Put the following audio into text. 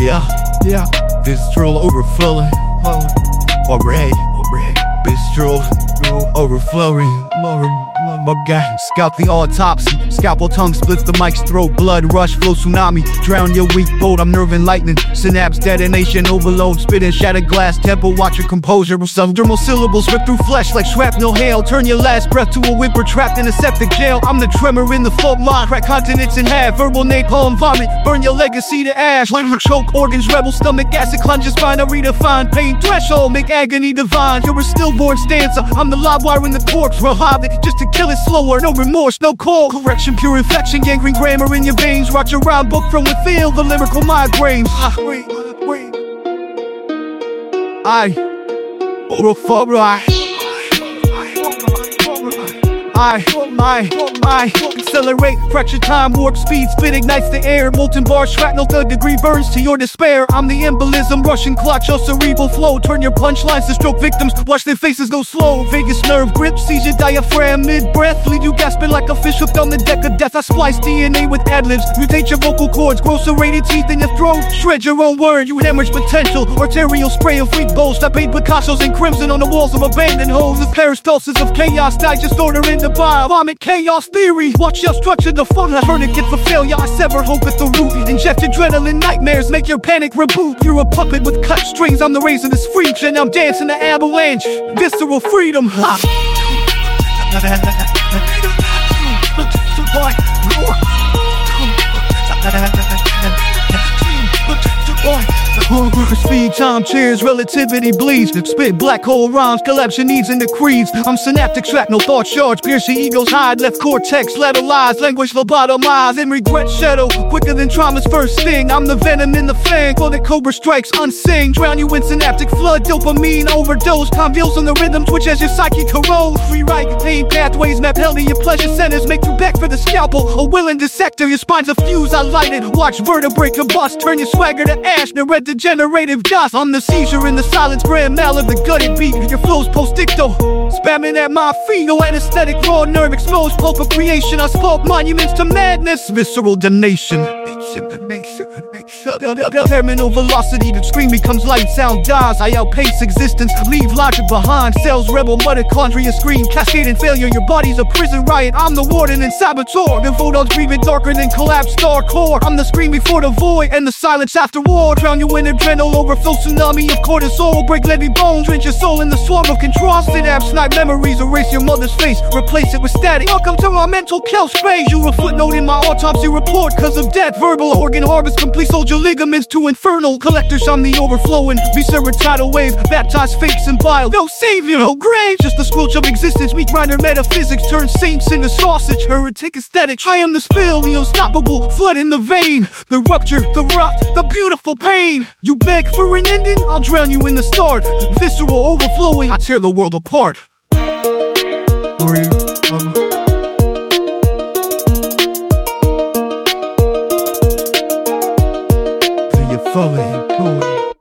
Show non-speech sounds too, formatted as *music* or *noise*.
Yeah, yeah. Visceral overflowing. Alright, alright. Visceral overflowing. My guy, scalp the autopsy. Scalpel tongue split the mic's throat. Blood rush, flow tsunami. Drown your weak boat. I'm nerve and lightning. Synapse detonation, overload. Spit and shattered glass. Temple, watch your composure. Subdermal syllables rip through flesh like shrapnel hail. Turn your last breath to a whimper trapped in a septic jail. I'm the tremor in the fault line. Crack continents in half. Verbal napalm vomit. Burn your legacy to ash. Liver choke organs, rebel stomach acid clunges. Find a redefine pain threshold. Make agony divine. You're a stillborn stanza. I'm the live wire in the corpse. Hobbit just to kill it slower. No remorse, no call. Correction, pure infection. Gangrene grammar in your veins. Watch your round book from within. The lyrical migraines. Ah, wait, wait. I. Overflow. I, I, I accelerate, fracture time, warp speed, spit ignites the air, molten bar, shrapnel, third degree burns to your despair. I'm the embolism, rushing clock, your cerebral flow. Turn your punchlines to stroke victims, watch their faces go slow. Vagus nerve grip, seizure diaphragm, mid breath, leave you gasping like a fish hooked on the deck of death. I splice DNA with ad-libs, mutate your vocal cords, grow serrated teeth in your throat. Shred your own word, you hemorrhage potential, arterial spray of freak boast. I paint Picasso's in crimson on the walls of abandoned homes. The peristalsis of chaos, digest order in the bio. Vomit chaos theory. Watch your structure the funnel. Tourniquet for failure. I sever hope at the root. Inject adrenaline nightmares. Make your panic reboot. You're a puppet with cut strings. I'm the razor this freak. And I'm dancing the avalanche. Visceral freedom. Ha. *laughs* Speed, time, cheers, relativity bleeds. Spit black hole rhymes, collapse your needs into creeds. I'm synaptic shrapnel, thought charge, pierce your ego's hide, left cortex, lateralize, language lobotomize, and regret shadow. Quicker than trauma's first sting. I'm the venom in the fang, for the cobra strikes unsing. Drown you in synaptic flood, dopamine overdose. Convulse on the rhythm, twitch as your psyche corrodes. Pain pathways, map hell to your pleasure centers. Make you back for the scalpel, a willing dissector. Your spine's a fuse, I light it. Watch vertebrae combust, turn your swagger to ash. The red degenerative dust. I'm the seizure in the silence, grand mal of the gutted beat. Your flow's post-dicto, spamming at my feet. No anesthetic, raw nerve exposed, pulp of creation. I spoke monuments to madness, visceral damnation. Terminal velocity, the scream becomes light, sound dies. I outpace existence, leave logic behind. Cells rebel, mitochondria scream, cascading failure. Your body's a prison riot. I'm the warden and saboteur. The photons breathing darker than collapsed star core. I'm the scream before the void and the silence after war. Drown you in adrenal, overflow tsunami of cortisol. Break levee bones, drench your soul in the swarm of control. Synapse, snipe memories, erase your mother's face, replace it with static. Welcome to my mental chaos phase. You a footnote in my autopsy report, cause of death. Verbal organ harvest, complete soldier ligaments to infernal collectors. I'm the overflowing, viscera tidal wave, baptized fakes and bile. No savior, no grave, just the squelch of existence. Meat grinder metaphysics, turn saints into sausage. Heretic aesthetic. I am the spill, the unstoppable flood in the vein, the rupture, the rot, the beautiful pain. You beg for an ending, I'll drown you in the start. Visceral overflowing, I tear the world apart for you, mama. For boy.